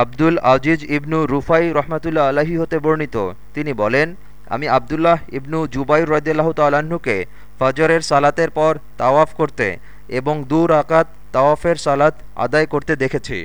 আব্দুল আজিজ ইবনু রুফাই রহমাতুল্লা আলাহি হতে বর্ণিত। তিনি বলেন, আমি আবদুল্লাহ ইবনু জুবাই রদিয়াল্লাহ তাল্লাহ্নকে ফজরের সালাতের পর তাওয়াফ করতে এবং দু রাকাত তাওয়াফের সালাত আদায় করতে দেখেছি।